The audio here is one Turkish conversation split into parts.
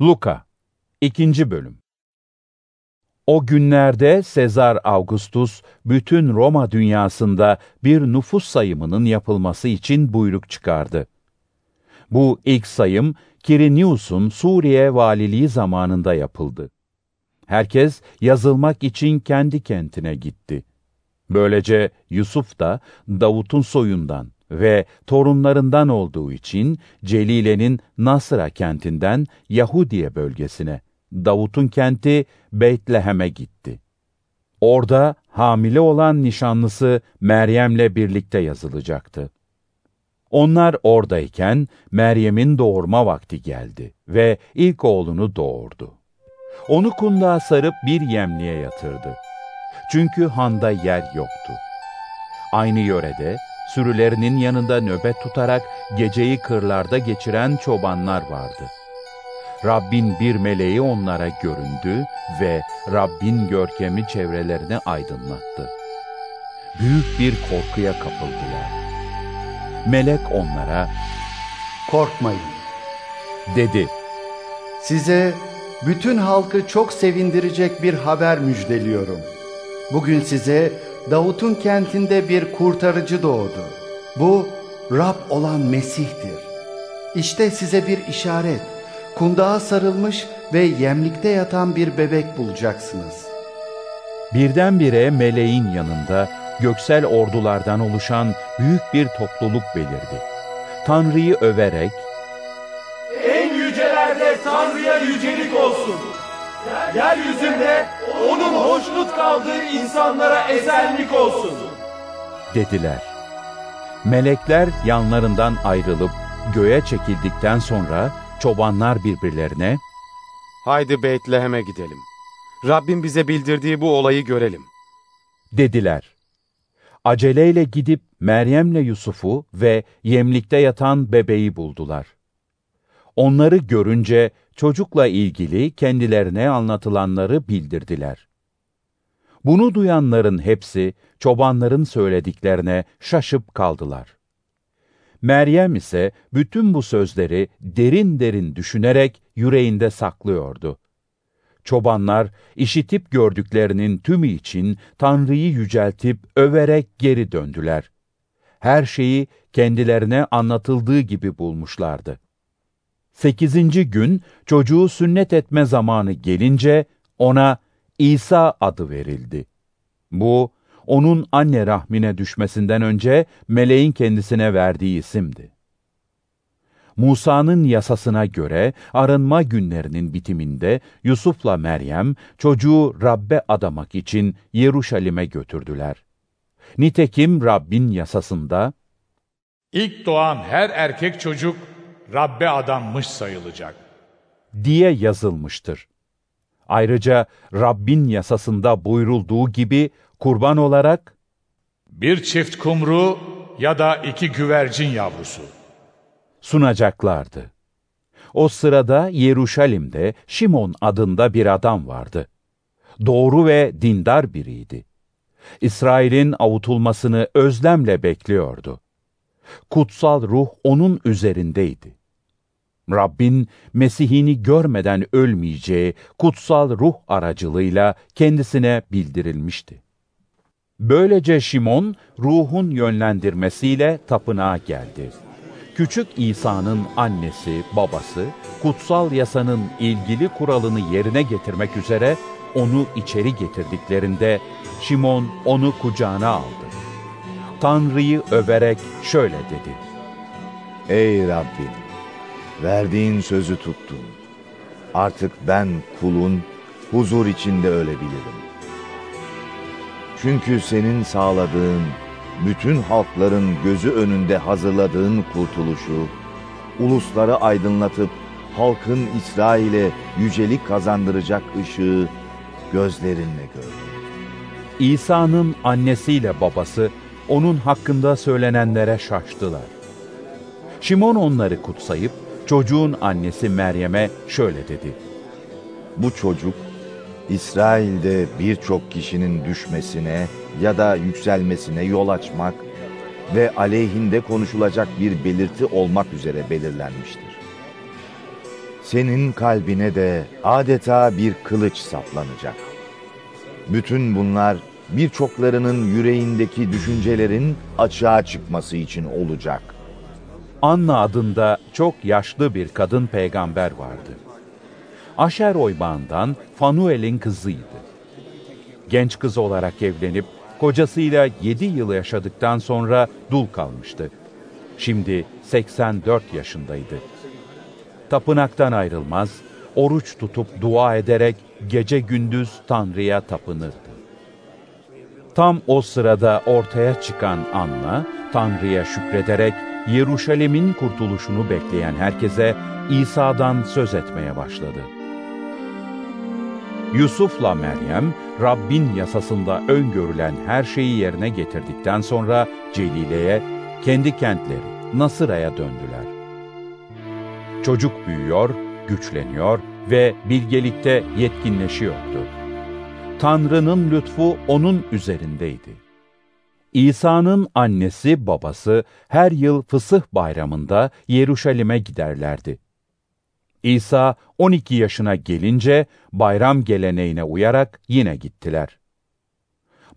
Luka 2. Bölüm O günlerde Sezar Augustus bütün Roma dünyasında bir nüfus sayımının yapılması için buyruk çıkardı. Bu ilk sayım Kirinius'un Suriye valiliği zamanında yapıldı. Herkes yazılmak için kendi kentine gitti. Böylece Yusuf da Davut'un soyundan ve torunlarından olduğu için Celile'nin Nasra kentinden Yahudiye bölgesine, Davut'un kenti Beytlehem'e gitti. Orada hamile olan nişanlısı Meryem'le birlikte yazılacaktı. Onlar oradayken Meryem'in doğurma vakti geldi ve ilk oğlunu doğurdu. Onu kundağa sarıp bir yemliğe yatırdı. Çünkü handa yer yoktu. Aynı yörede sürülerinin yanında nöbet tutarak geceyi kırlarda geçiren çobanlar vardı. Rabbin bir meleği onlara göründü ve Rabbin görkemi çevrelerini aydınlattı. Büyük bir korkuya kapıldılar. Melek onlara, Korkmayın. dedi, Size bütün halkı çok sevindirecek bir haber müjdeliyorum. Bugün size Davut'un kentinde bir kurtarıcı doğdu. Bu Rab olan Mesih'tir. İşte size bir işaret. Kundağa sarılmış ve yemlikte yatan bir bebek bulacaksınız. Birdenbire meleğin yanında göksel ordulardan oluşan büyük bir topluluk belirdi. Tanrı'yı överek, En yücelerde Tanrı'ya yücelik olsun. Yeryüzünde onun hoşnut kaldığı insanlara esenlik olsun. dediler. Melekler yanlarından ayrılıp göğe çekildikten sonra çobanlar birbirlerine, Haydi Beytlehem'e gidelim. Rabbim bize bildirdiği bu olayı görelim. dediler. Aceleyle gidip Meryem'le Yusuf'u ve yemlikte yatan bebeği buldular. Onları görünce çocukla ilgili kendilerine anlatılanları bildirdiler. Bunu duyanların hepsi çobanların söylediklerine şaşıp kaldılar. Meryem ise bütün bu sözleri derin derin düşünerek yüreğinde saklıyordu. Çobanlar işitip gördüklerinin tümü için Tanrı'yı yüceltip överek geri döndüler. Her şeyi kendilerine anlatıldığı gibi bulmuşlardı. Sekizinci gün çocuğu sünnet etme zamanı gelince ona İsa adı verildi. Bu, onun anne rahmine düşmesinden önce meleğin kendisine verdiği isimdi. Musa'nın yasasına göre arınma günlerinin bitiminde Yusuf'la Meryem çocuğu Rabbe adamak için Yeruşalim'e götürdüler. Nitekim Rabbin yasasında İlk doğan her erkek çocuk Rabbe adanmış sayılacak. diye yazılmıştır. Ayrıca Rabbin yasasında buyrulduğu gibi kurban olarak Bir çift kumru ya da iki güvercin yavrusu. sunacaklardı. O sırada Yeruşalim'de Şimon adında bir adam vardı. Doğru ve dindar biriydi. İsrail'in avutulmasını özlemle bekliyordu. Kutsal ruh onun üzerindeydi. Rabbin Mesih'ini görmeden ölmeyeceği kutsal ruh aracılığıyla kendisine bildirilmişti. Böylece Şimon ruhun yönlendirmesiyle tapınağa geldi. Küçük İsa'nın annesi, babası, kutsal yasanın ilgili kuralını yerine getirmek üzere onu içeri getirdiklerinde Şimon onu kucağına aldı. Tanrı'yı överek şöyle dedi. Ey Rabbim! Verdiğin sözü tuttun. Artık ben kulun huzur içinde ölebilirim. Çünkü senin sağladığın, bütün halkların gözü önünde hazırladığın kurtuluşu, ulusları aydınlatıp halkın İsrail'e yücelik kazandıracak ışığı gözlerinle gördüm. İsa'nın annesiyle babası onun hakkında söylenenlere şaştılar. Şimon onları kutsayıp çocuğun annesi Meryem'e şöyle dedi. Bu çocuk İsrail'de birçok kişinin düşmesine ya da yükselmesine yol açmak ve aleyhinde konuşulacak bir belirti olmak üzere belirlenmiştir. senin kalbine de adeta bir kılıç saplanacak. Bütün bunlar birçoklarının yüreğindeki düşüncelerin açığa çıkması için olacak. Anna adında çok yaşlı bir kadın peygamber vardı. Aşer oybağından Fanuel'in kızıydı. Genç kız olarak evlenip kocasıyla 7 yıl yaşadıktan sonra dul kalmıştı. Şimdi 84 yaşındaydı. Tapınaktan ayrılmaz, oruç tutup dua ederek gece gündüz Tanrı'ya tapınırdı. Tam o sırada ortaya çıkan Anna, Tanrı'ya şükrederek Yeruşalim'in kurtuluşunu bekleyen herkese İsa'dan söz etmeye başladı. Yusuf'la Meryem, Rabbin yasasında öngörülen her şeyi yerine getirdikten sonra Celile'ye, kendi kentleri Nasıra'ya döndüler. Çocuk büyüyor, güçleniyor ve bilgelikte yetkinleşiyordu. Tanrı'nın lütfu onun üzerindeydi. İsa'nın annesi babası her yıl Fısıh bayramında Yeruşalim'e giderlerdi. İsa 12 yaşına gelince bayram geleneğine uyarak yine gittiler.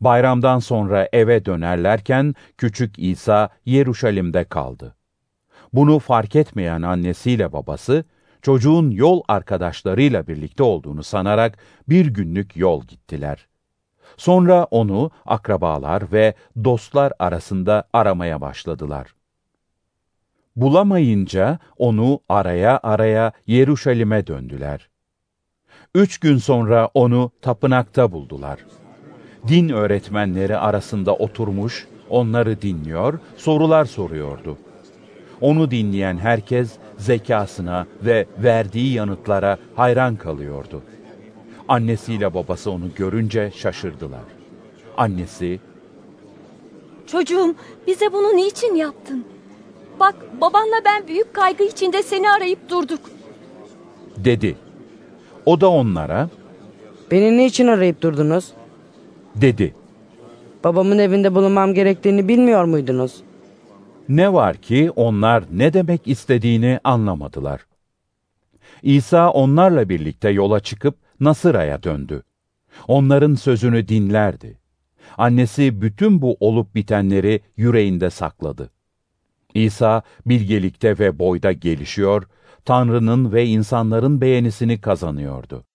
Bayramdan sonra eve dönerlerken küçük İsa Yeruşalim'de kaldı. Bunu fark etmeyen annesiyle babası, çocuğun yol arkadaşlarıyla birlikte olduğunu sanarak bir günlük yol gittiler. Sonra onu akrabalar ve dostlar arasında aramaya başladılar. Bulamayınca onu araya araya Yeruşalim'e döndüler. Üç gün sonra onu tapınakta buldular. Din öğretmenleri arasında oturmuş, onları dinliyor, sorular soruyordu. Onu dinleyen herkes zekasına ve verdiği yanıtlara hayran kalıyordu. Annesiyle babası onu görünce şaşırdılar. Annesi, Çocuğum bize bunu niçin yaptın? Bak babanla ben büyük kaygı içinde seni arayıp durduk. dedi. O da onlara, Beni niçin arayıp durdunuz? dedi. Babamın evinde bulunmam gerektiğini bilmiyor muydunuz? Ne var ki onlar ne demek istediğini anlamadılar. İsa onlarla birlikte yola çıkıp Nasıra'ya döndü. Onların sözünü dinlerdi. Annesi bütün bu olup bitenleri yüreğinde sakladı. İsa bilgelikte ve boyda gelişiyor, Tanrı'nın ve insanların beğenisini kazanıyordu.